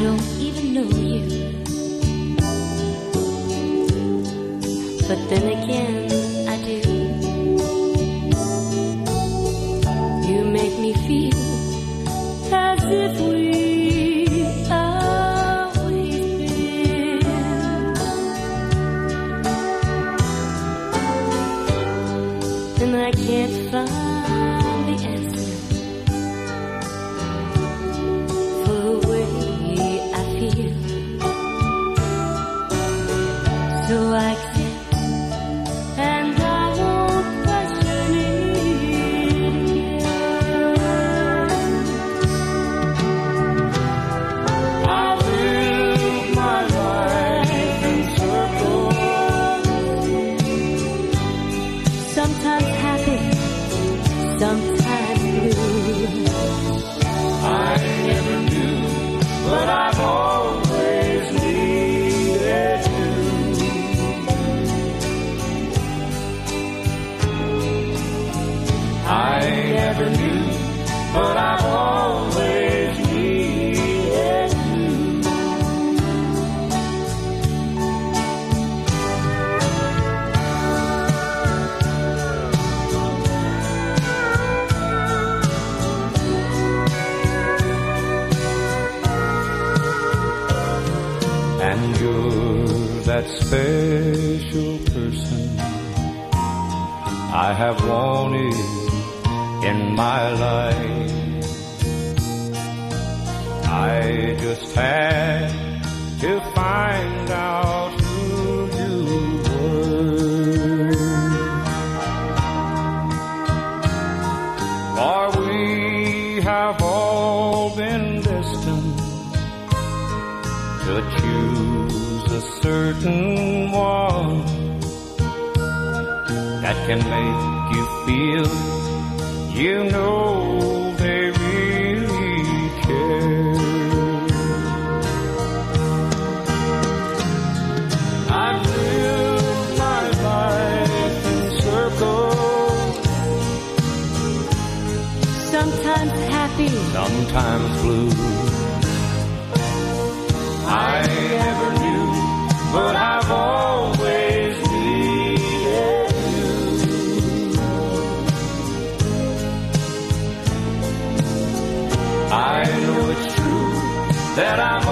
don't even know you. But then again, I do. You make me feel as if we always been. And I can't find in circles. Sometimes happy, sometimes And you're that special person I have wanted in my life. I just had to find out to choose a certain one that can make you feel you know they really care. I've lived my life in circles, sometimes happy, sometimes blue. that I'm